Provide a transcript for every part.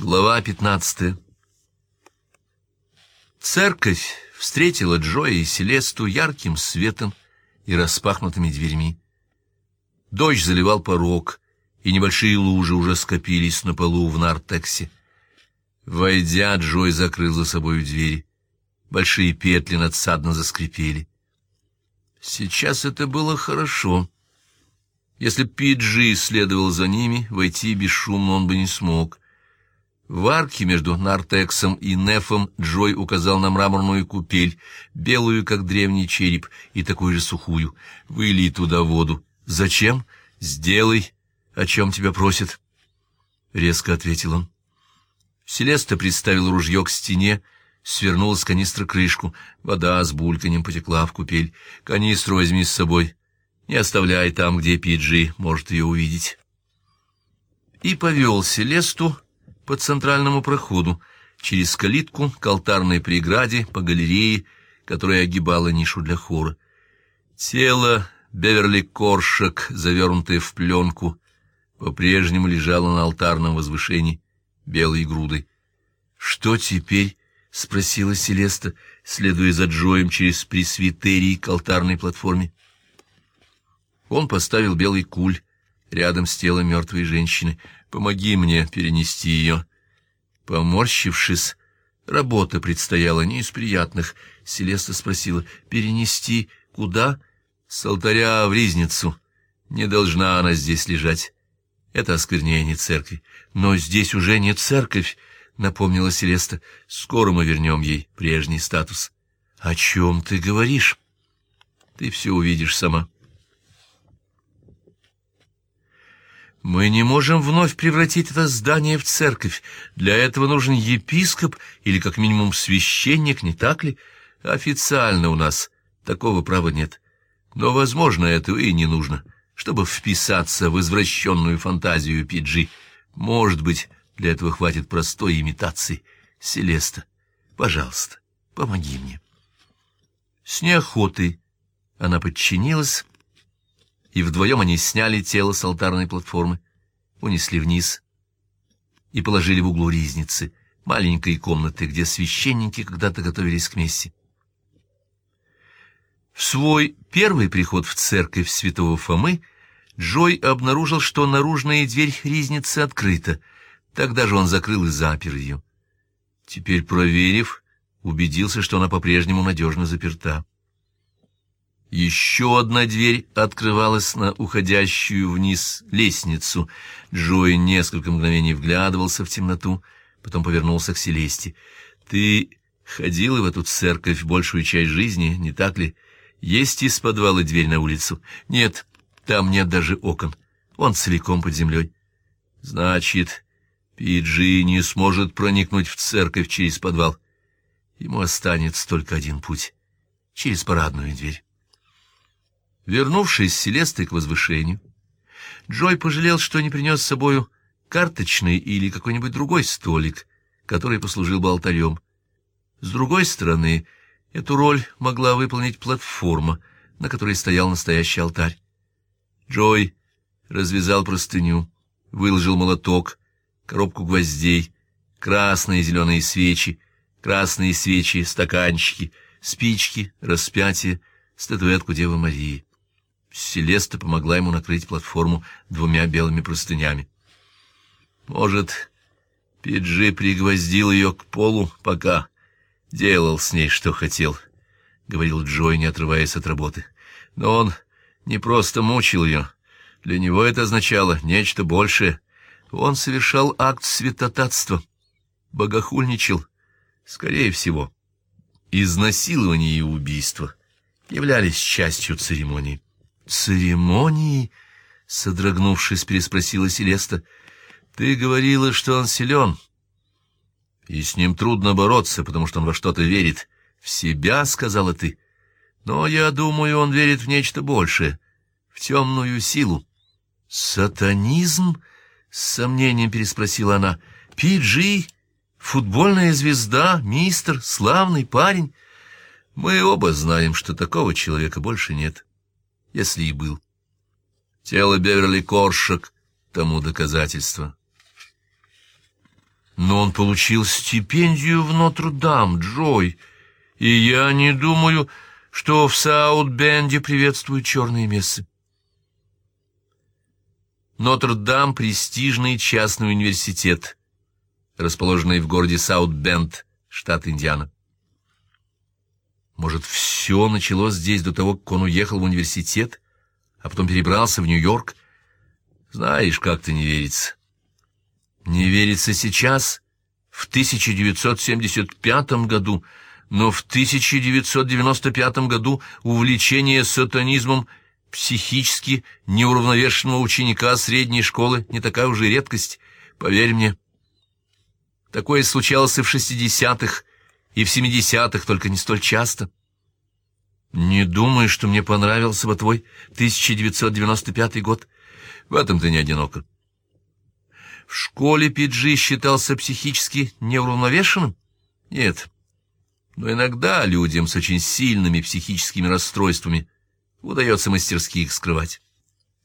Глава пятнадцатая Церковь встретила Джоя и Селесту ярким светом и распахнутыми дверьми. Дождь заливал порог, и небольшие лужи уже скопились на полу в нартексе. Войдя, Джой закрыл за собой двери. Большие петли надсадно заскрипели. Сейчас это было хорошо. Если Пиджи следовал за ними, войти бесшумно он бы не смог — в арке между Нартексом и Нефом Джой указал на мраморную купель, белую, как древний череп, и такую же сухую. Вылей туда воду. «Зачем? Сделай, о чем тебя просят», — резко ответил он. Селеста приставил ружье к стене, свернула с канистры крышку. Вода с бульканем потекла в купель. «Канистру возьми с собой. Не оставляй там, где Пиджи может ее увидеть». И повел Селесту по центральному проходу, через калитку к алтарной преграде по галерее, которая огибала нишу для хора. Тело Беверли Коршак, завернутое в пленку, по-прежнему лежало на алтарном возвышении белой грудой. «Что теперь?» — спросила Селеста, следуя за Джоем через пресвитерий к алтарной платформе. Он поставил белый куль рядом с телом мертвой женщины. Помоги мне перенести ее. Поморщившись, работа предстояла не из приятных. Селеста спросила, перенести куда? С алтаря в Ризницу. Не должна она здесь лежать. Это осквернение церкви. Но здесь уже не церковь, напомнила Селеста. Скоро мы вернем ей прежний статус. О чем ты говоришь? Ты все увидишь сама. Мы не можем вновь превратить это здание в церковь. Для этого нужен епископ или, как минимум, священник, не так ли? Официально у нас такого права нет. Но, возможно, этого и не нужно, чтобы вписаться в извращенную фантазию Пиджи. Может быть, для этого хватит простой имитации. Селеста, пожалуйста, помоги мне. С неохотой она подчинилась и вдвоем они сняли тело с алтарной платформы, унесли вниз и положили в углу ризницы, маленькой комнаты, где священники когда-то готовились к мессе. В свой первый приход в церковь святого Фомы Джой обнаружил, что наружная дверь ризницы открыта. Тогда же он закрыл и запер ее. Теперь, проверив, убедился, что она по-прежнему надежно заперта. Еще одна дверь открывалась на уходящую вниз лестницу. Джой несколько мгновений вглядывался в темноту, потом повернулся к Селесте. «Ты ходила в эту церковь большую часть жизни, не так ли? Есть из подвала дверь на улицу? Нет, там нет даже окон. Он целиком под землей. Значит, Пиджи не сможет проникнуть в церковь через подвал. Ему останется только один путь — через парадную дверь». Вернувшись с Селестой к возвышению, Джой пожалел, что не принес с собою карточный или какой-нибудь другой столик, который послужил бы алтарем. С другой стороны, эту роль могла выполнить платформа, на которой стоял настоящий алтарь. Джой развязал простыню, выложил молоток, коробку гвоздей, красные и зеленые свечи, красные свечи, стаканчики, спички, распятие, статуэтку Девы Марии. Селеста помогла ему накрыть платформу двумя белыми простынями. Может, Пиджи пригвоздил ее к полу, пока делал с ней, что хотел, — говорил Джой, не отрываясь от работы. Но он не просто мучил ее. Для него это означало нечто большее. Он совершал акт святотатства, богохульничал, скорее всего. Изнасилование и убийство являлись частью церемонии. «Церемонии?» — содрогнувшись, переспросила Селеста. «Ты говорила, что он силен, и с ним трудно бороться, потому что он во что-то верит. В себя, — сказала ты. Но я думаю, он верит в нечто большее, в темную силу». «Сатанизм?» — с сомнением переспросила она. «Пиджи? Футбольная звезда? Мистер? Славный парень?» «Мы оба знаем, что такого человека больше нет» если и был. Тело Беверли Коршак тому доказательство. Но он получил стипендию в Нотр-Дам, Джой, и я не думаю, что в Саут-Бенде приветствуют черные мессы. Нотр-Дам — престижный частный университет, расположенный в городе Саут-Бенд, штат Индиана. Может, все началось здесь до того, как он уехал в университет, а потом перебрался в Нью-Йорк? Знаешь, как-то не верится. Не верится сейчас, в 1975 году, но в 1995 году увлечение сатанизмом психически неуравновешенного ученика средней школы не такая уже редкость, поверь мне. Такое случалось и в шестидесятых, и в семидесятых, только не столь часто. Не думаю, что мне понравился бы твой 1995 год. В этом ты не одинока. В школе Пиджи считался психически неуравновешенным? Нет. Но иногда людям с очень сильными психическими расстройствами удается мастерски их скрывать.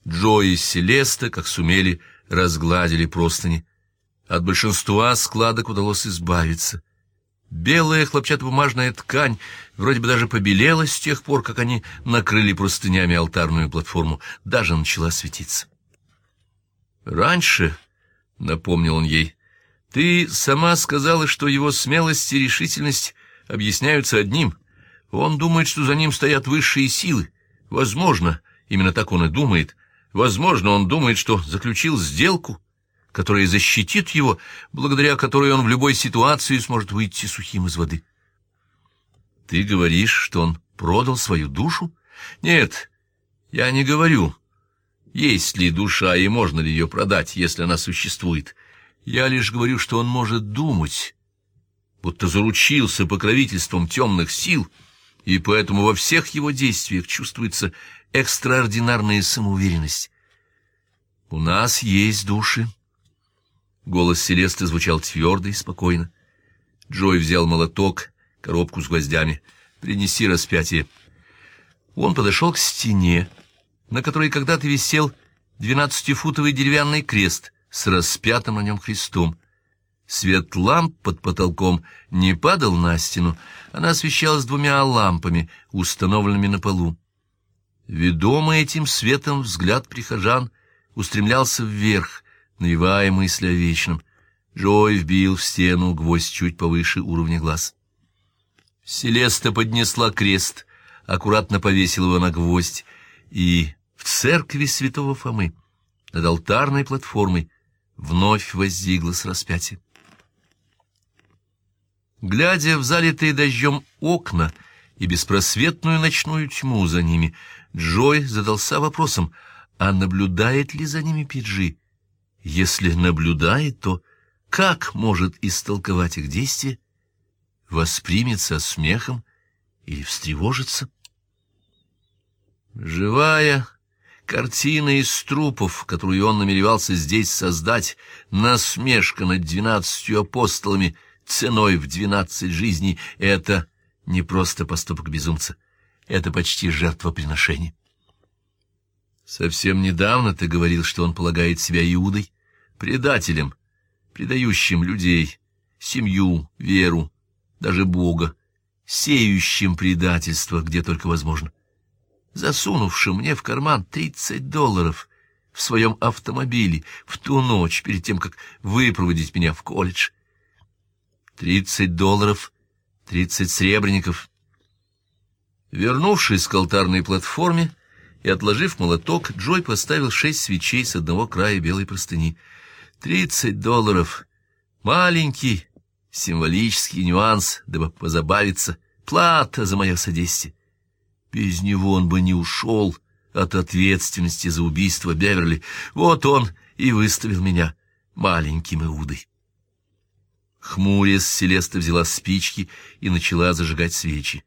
Джо и Селеста, как сумели, разгладили простыни. От большинства складок удалось избавиться. Белая хлопчатобумажная ткань вроде бы даже побелела с тех пор, как они накрыли простынями алтарную платформу, даже начала светиться. «Раньше», — напомнил он ей, — «ты сама сказала, что его смелость и решительность объясняются одним. Он думает, что за ним стоят высшие силы. Возможно, именно так он и думает. Возможно, он думает, что заключил сделку, которая защитит его, благодаря которой он в любой ситуации сможет выйти сухим из воды. Ты говоришь, что он продал свою душу? Нет, я не говорю, есть ли душа и можно ли ее продать, если она существует. Я лишь говорю, что он может думать, будто заручился покровительством темных сил, и поэтому во всех его действиях чувствуется экстраординарная самоуверенность. У нас есть души, Голос Селесты звучал твердо и спокойно. Джой взял молоток, коробку с гвоздями. «Принеси распятие». Он подошел к стене, на которой когда-то висел двенадцатифутовый деревянный крест с распятым на нем Христом. Свет ламп под потолком не падал на стену, она освещалась двумя лампами, установленными на полу. Ведомый этим светом взгляд прихожан устремлялся вверх, навевая мысли о вечном. Джой вбил в стену гвоздь чуть повыше уровня глаз. Селеста поднесла крест, аккуратно повесила его на гвоздь, и в церкви святого Фомы над алтарной платформой вновь воздвигло с распятия. Глядя в залитые дождем окна и беспросветную ночную тьму за ними, Джой задался вопросом, а наблюдает ли за ними Пиджи? Если наблюдает, то как может истолковать их действия? Воспримется смехом или встревожится? Живая картина из трупов, которую он намеревался здесь создать, насмешка над двенадцатью апостолами ценой в двенадцать жизней — это не просто поступок безумца, это почти жертвоприношение. Совсем недавно ты говорил, что он полагает себя Иудой, предателем, предающим людей, семью, веру, даже Бога, сеющим предательство, где только возможно, засунувшим мне в карман тридцать долларов в своем автомобиле в ту ночь перед тем, как выпроводить меня в колледж. Тридцать долларов, тридцать сребреников. Вернувшись к алтарной платформе и отложив молоток, Джой поставил шесть свечей с одного края белой простыни — Тридцать долларов. Маленький символический нюанс, дабы позабавиться. Плата за мое содействие. Без него он бы не ушел от ответственности за убийство Беверли. Вот он и выставил меня маленьким Иудой. Хмурясь, Селеста взяла спички и начала зажигать свечи.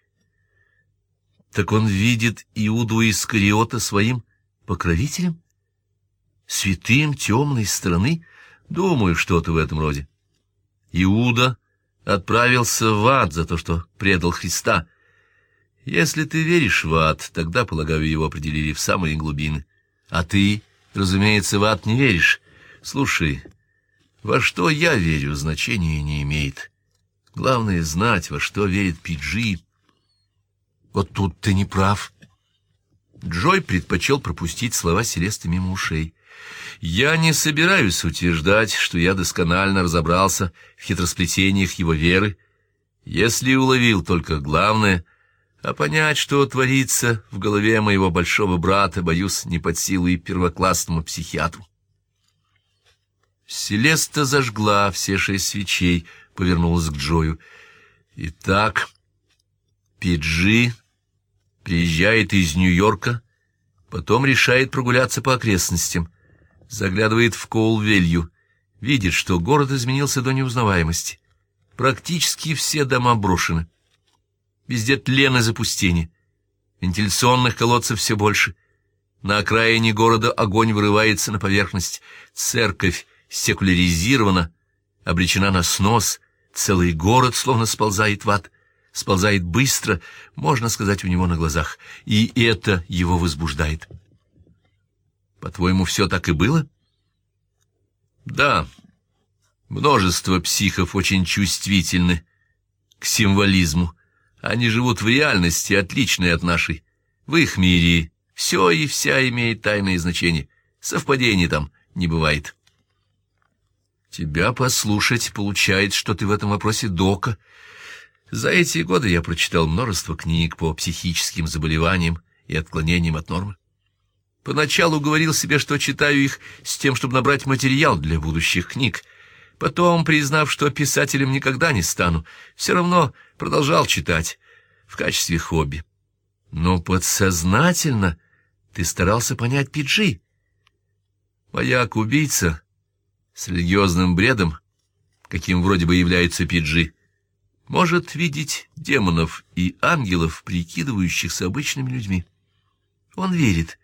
Так он видит Иуду Искариота своим покровителем? Святым темной стороны — Думаю, что-то в этом роде. Иуда отправился в ад за то, что предал Христа. Если ты веришь в ад, тогда, полагаю, его определили в самые глубины. А ты, разумеется, в ад не веришь. Слушай, Во что я верю, значения не имеет. Главное — знать, во что верит Пиджи. Вот тут ты не прав. Джой предпочел пропустить слова Селесты мимо ушей. Я не собираюсь утверждать, что я досконально разобрался в хитросплетениях его веры, если уловил только главное, а понять, что творится в голове моего большого брата, боюсь, не под силу и первоклассному психиатру. Селеста зажгла все шесть свечей, повернулась к Джою. Итак, Пиджи приезжает из Нью-Йорка, потом решает прогуляться по окрестностям, заглядывает в Коулвелью, видит, что город изменился до неузнаваемости. Практически все дома брошены. Везде тлен и запустение. Вентиляционных колодцев все больше. На окраине города огонь вырывается на поверхность. Церковь секуляризирована, обречена на снос. Целый город словно сползает в ад. Сползает быстро, можно сказать, у него на глазах. И это его возбуждает. По-твоему, все так и было? Да. Множество психов очень чувствительны к символизму. Они живут в реальности, отличной от нашей. В их мире все и вся имеет тайное значение. Совпадений там не бывает. Тебя послушать получает, что ты в этом вопросе дока. За эти годы я прочитал множество книг по психическим заболеваниям и отклонениям от нормы. Поначалу говорил себе, что читаю их с тем, чтобы набрать материал для будущих книг. Потом, признав, что писателем никогда не стану, все равно продолжал читать в качестве хобби. Но подсознательно ты старался понять Пиджи. Вояк-убийца с религиозным бредом, каким вроде бы является Пиджи, может видеть демонов и ангелов, прикидывающихся обычными людьми. Он верит,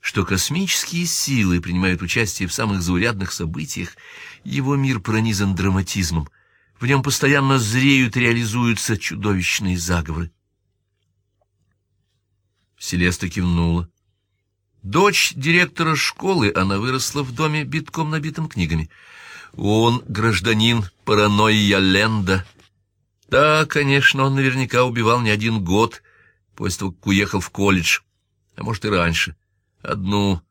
что космические силы принимают участие в самых заурядных событиях, его мир пронизан драматизмом, в нем постоянно зреют и реализуются чудовищные заговоры. Селеста кивнула. Дочь директора школы, она выросла в доме, битком набитым книгами. Он гражданин паранойя Ленда. Да, конечно, он наверняка убивал не один год, после того, как уехал в колледж, а может и раньше. Одну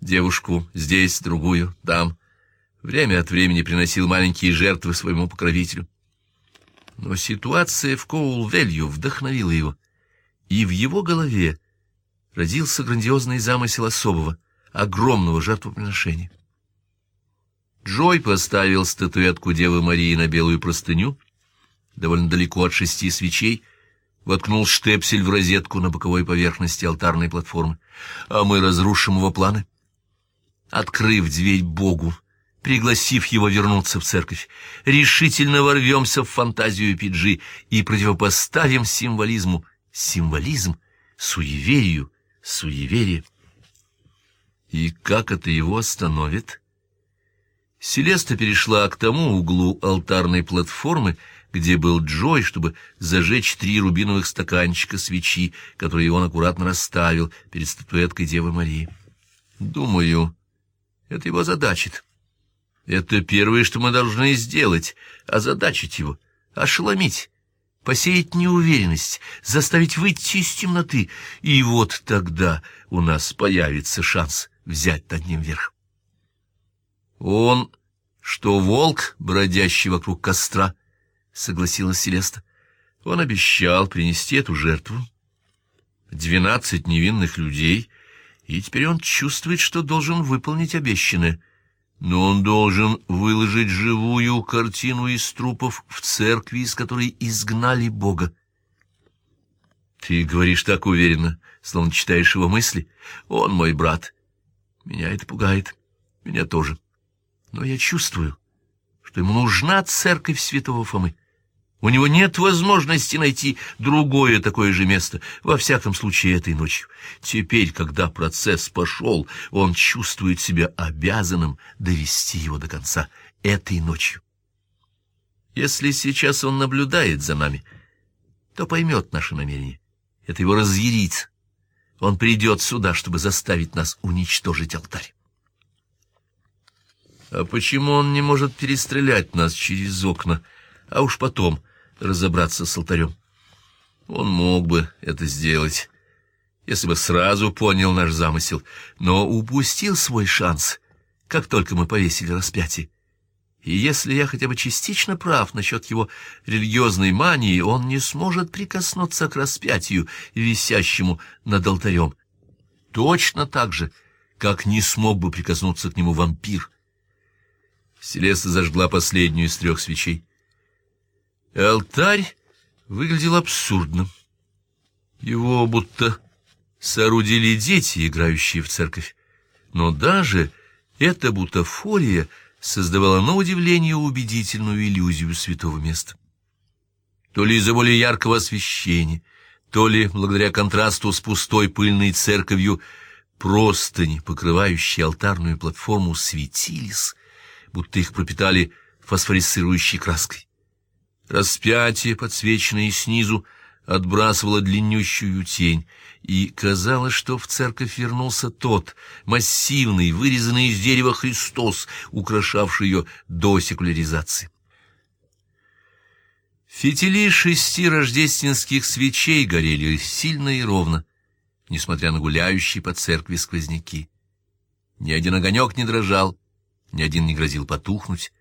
девушку здесь, другую там. Время от времени приносил маленькие жертвы своему покровителю. Но ситуация в Коул-Велью вдохновила его, и в его голове родился грандиозный замысел особого, огромного жертвоприношения. Джой поставил статуэтку Девы Марии на белую простыню, довольно далеко от шести свечей, воткнул штепсель в розетку на боковой поверхности алтарной платформы. А мы разрушим его планы. Открыв дверь Богу, пригласив его вернуться в церковь, решительно ворвемся в фантазию Пиджи и противопоставим символизму символизм, суеверию суеверие. И как это его остановит? Селеста перешла к тому углу алтарной платформы, где был Джой, чтобы зажечь три рубиновых стаканчика свечи, которые он аккуратно расставил перед статуэткой Девы Марии. Думаю, это его задачит. Это первое, что мы должны сделать — озадачить его, ошеломить, посеять неуверенность, заставить выйти из темноты, и вот тогда у нас появится шанс взять над ним верх. Он, что волк, бродящий вокруг костра, — согласилась Селеста. Он обещал принести эту жертву. Двенадцать невинных людей, и теперь он чувствует, что должен выполнить обещанное. Но он должен выложить живую картину из трупов в церкви, из которой изгнали Бога. Ты говоришь так уверенно, словно читаешь его мысли. Он мой брат. Меня это пугает. Меня тоже. Но я чувствую, что ему нужна церковь святого Фомы. У него нет возможности найти другое такое же место, во всяком случае этой ночью. Теперь, когда процесс пошел, он чувствует себя обязанным довести его до конца этой ночью. Если сейчас он наблюдает за нами, то поймет наше намерение. Это его разъярит. Он придет сюда, чтобы заставить нас уничтожить алтарь. А почему он не может перестрелять нас через окна, а уж потом разобраться с алтарем? Он мог бы это сделать, если бы сразу понял наш замысел, но упустил свой шанс, как только мы повесили распятие. И если я хотя бы частично прав насчет его религиозной мании, он не сможет прикоснуться к распятию, висящему над алтарем. Точно так же, как не смог бы прикоснуться к нему вампир. Селеста зажгла последнюю из трех свечей. Алтарь выглядел абсурдным. Его будто соорудили дети, играющие в церковь. Но даже эта бутафория создавала на удивление убедительную иллюзию святого места. То ли из-за более яркого освещения, то ли благодаря контрасту с пустой пыльной церковью простыни, покрывающие алтарную платформу, светились, будто их пропитали фосфорисцирующей краской. Распятие, подсвеченное снизу, отбрасывало длиннющую тень, и казалось, что в церковь вернулся тот массивный, вырезанный из дерева Христос, украшавший ее до секуляризации. Фитили шести рождественских свечей горели сильно и ровно, несмотря на гуляющие по церкви сквозняки. Ни один огонек не дрожал, ни один не грозил потухнуть.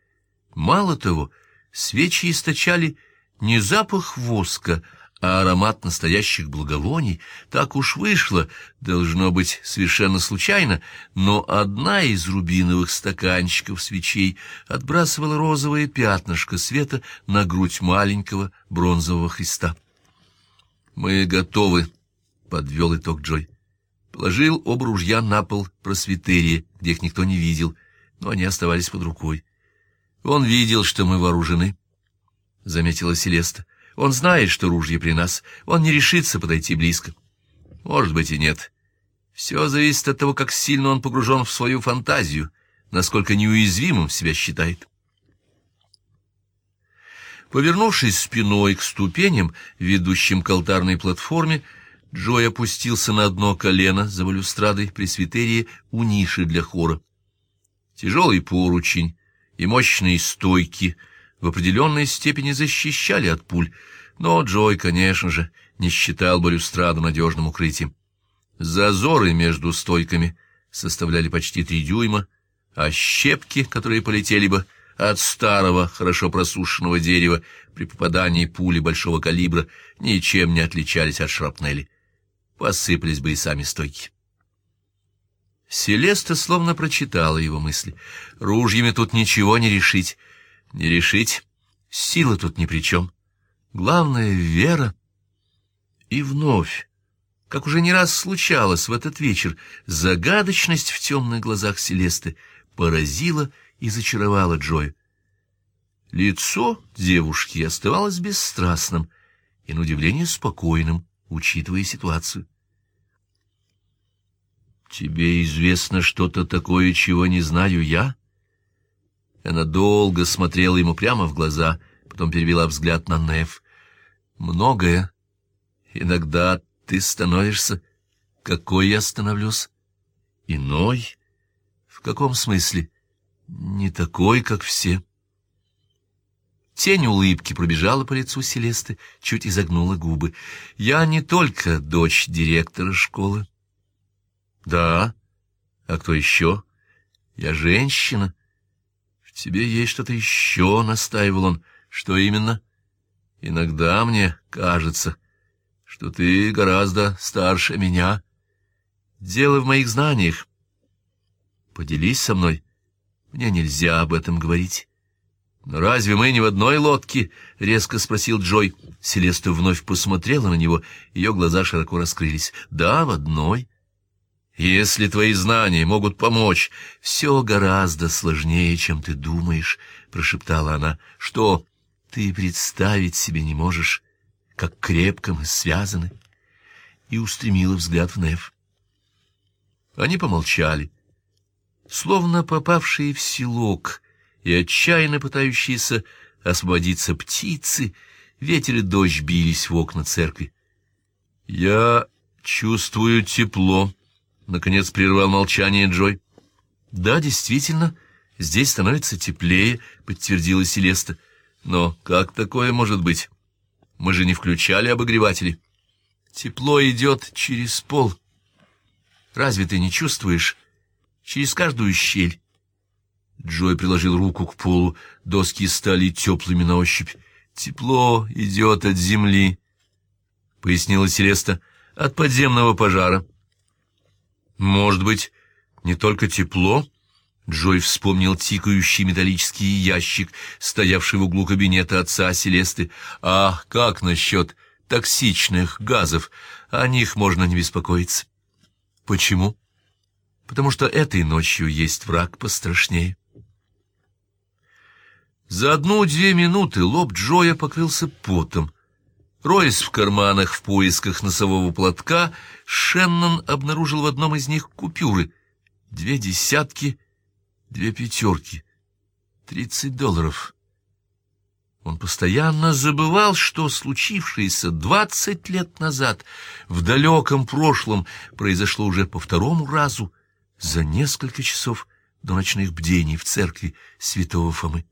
Мало того, свечи источали не запах воска, а аромат настоящих благовоний. Так уж вышло, должно быть совершенно случайно, но одна из рубиновых стаканчиков свечей отбрасывала розовое пятнышко света на грудь маленького бронзового Христа. «Мы готовы», — подвел итог Джой. Положил оба ружья на пол просветерия, где их никто не видел, но они оставались под рукой. Он видел, что мы вооружены, — заметила Селеста. Он знает, что ружье при нас. Он не решится подойти близко. Может быть и нет. Все зависит от того, как сильно он погружен в свою фантазию, насколько неуязвимым себя считает. Повернувшись спиной к ступеням, ведущим к алтарной платформе, Джой опустился на одно колено за балюстрадой пресвитерии у ниши для хора. Тяжелый поручень и мощные стойки — в определенной степени защищали от пуль, но Джой, конечно же, не считал балюстраду надежным укрытием. Зазоры между стойками составляли почти три дюйма, а щепки, которые полетели бы от старого, хорошо просушенного дерева при попадании пули большого калибра, ничем не отличались от шрапнели. Посыпались бы и сами стойки. Селеста словно прочитала его мысли. «Ружьями тут ничего не решить. Не решить. Сила тут ни при чем. Главное — вера. И вновь, как уже не раз случалось в этот вечер, загадочность в темных глазах Селесты поразила и зачаровала Джоя. Лицо девушки оставалось бесстрастным и, на удивление, спокойным, учитывая ситуацию. «Тебе известно что-то такое, чего не знаю я?» Она долго смотрела ему прямо в глаза, потом перевела взгляд на Неф. «Многое. Иногда ты становишься... Какой я становлюсь? Иной? В каком смысле? Не такой, как все». Тень улыбки пробежала по лицу Селесты, чуть изогнула губы. «Я не только дочь директора школы». «Да? А кто еще?» «Я женщина, тебе есть что-то еще», — настаивал он. «Что именно?» «Иногда мне кажется, что ты гораздо старше меня. Дело в моих знаниях. Поделись со мной. Мне нельзя об этом говорить». «Но разве мы не в одной лодке?» — резко спросил Джой. Селеста вновь посмотрела на него, ее глаза широко раскрылись. «Да, в одной». Если твои знания могут помочь, все гораздо сложнее, чем ты думаешь, — прошептала она. — Что ты представить себе не можешь, как крепко мы связаны? И устремила взгляд в Неф. Они помолчали, словно попавшие в селок и отчаянно пытающиеся освободиться птицы, ветер и дождь бились в окна церкви. — Я чувствую тепло, — Наконец прервал молчание Джой. «Да, действительно, Здесь становится теплее, подтвердила Селеста. Но как такое может быть? Мы же не включали обогреватели. Тепло идет через пол. Разве ты не чувствуешь? Через каждую щель. Джой приложил руку к полу, доски стали теплыми на ощупь. Тепло идет от земли, — пояснила Селеста, — от подземного пожара. Может быть, не только тепло? Джой вспомнил тикающий металлический ящик, стоявший в углу кабинета отца Селесты. А как насчет токсичных газов? О них можно не беспокоиться. Почему? Потому что этой ночью есть враг пострашнее. За одну-две минуты лоб Джоя покрылся потом. Роясь в карманах в поисках носового платка, Шеннон обнаружил в одном из них купюры. Две десятки, две пятерки, тридцать долларов. Он постоянно забывал, что случившееся двадцать лет назад в далеком прошлом произошло уже по второму разу за несколько часов до ночных бдений в церкви святого Фомы.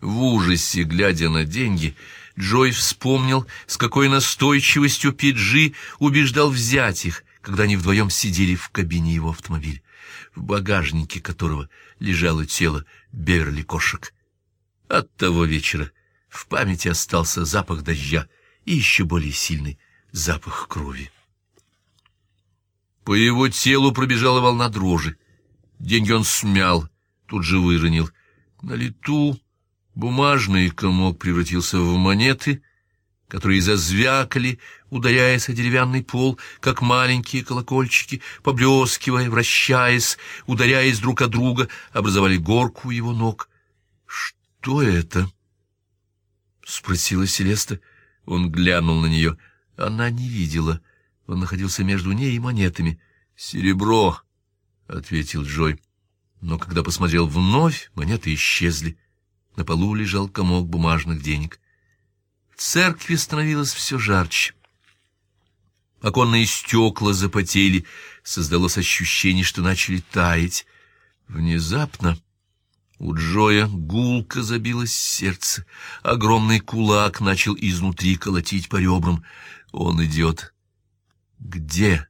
В ужасе, глядя на деньги, Джой вспомнил, с какой настойчивостью Пиджи убеждал взять их, когда они вдвоем сидели в кабине его автомобиля, в багажнике которого лежало тело Беверли Кошек. От того вечера в памяти остался запах дождя и еще более сильный запах крови. По его телу пробежала волна дрожи. Деньги он смял, тут же выронил. На лету Бумажный комок превратился в монеты, которые зазвякали, ударяясь о деревянный пол, как маленькие колокольчики, поблескивая, вращаясь, ударяясь друг о друга, образовали горку его ног. «Что это?» — спросила Селеста. Он глянул на нее. Она не видела. Он находился между ней и монетами. «Серебро», — ответил Джой. Но когда посмотрел вновь, монеты исчезли. На полу лежал комок бумажных денег. В церкви становилось все жарче. Оконные стекла запотели, создалось ощущение, что начали таять. Внезапно у Джоя гулко забилось сердце. Огромный кулак начал изнутри колотить по ребрам. Он идет. Где?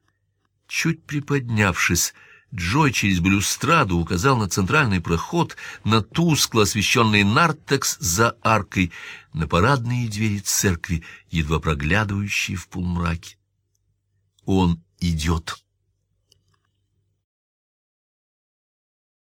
Чуть приподнявшись, Джой через балюстраду указал на центральный проход, на тускло освещенный нартекс за аркой, на парадные двери церкви, едва проглядывающие в полумраке. Он идет.